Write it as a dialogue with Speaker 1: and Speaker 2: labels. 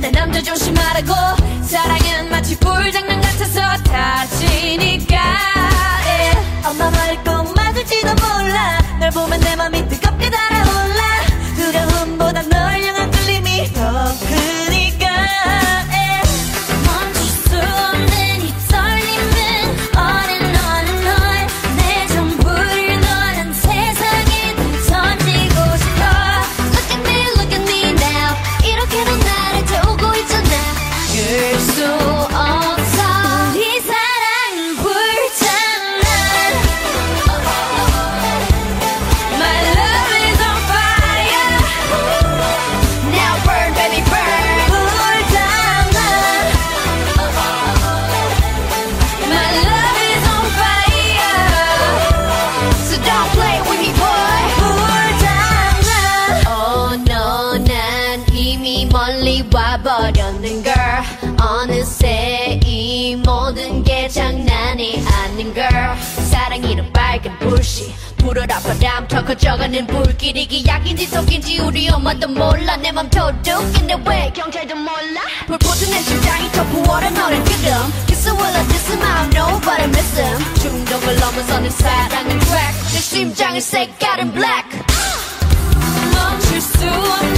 Speaker 1: 내 남자 조심하라고. 사랑은 마치 불장난 같아서 다치니까. yeah.
Speaker 2: 엄마 말꼭 맞을지도
Speaker 1: 몰라. 널
Speaker 2: 보면 내 맘이 와버렸는 girl. 어느새 이 모든 게 장난이 아닌 girl. 사랑이란 빨간 불씨 불어라 바람 터 커져가는 불길 이게 약인지 독인지 우리 엄마도 몰라. 내 맘 도둑인데 왜 경찰도 몰라? 불붙은 내 심장이 더 부어라 너를 지금 Kiss a will I diss him I know but I miss him. 중독을 넘어서는 사랑은 crack. 내 심장의 색깔은 black. 멈출 수 없는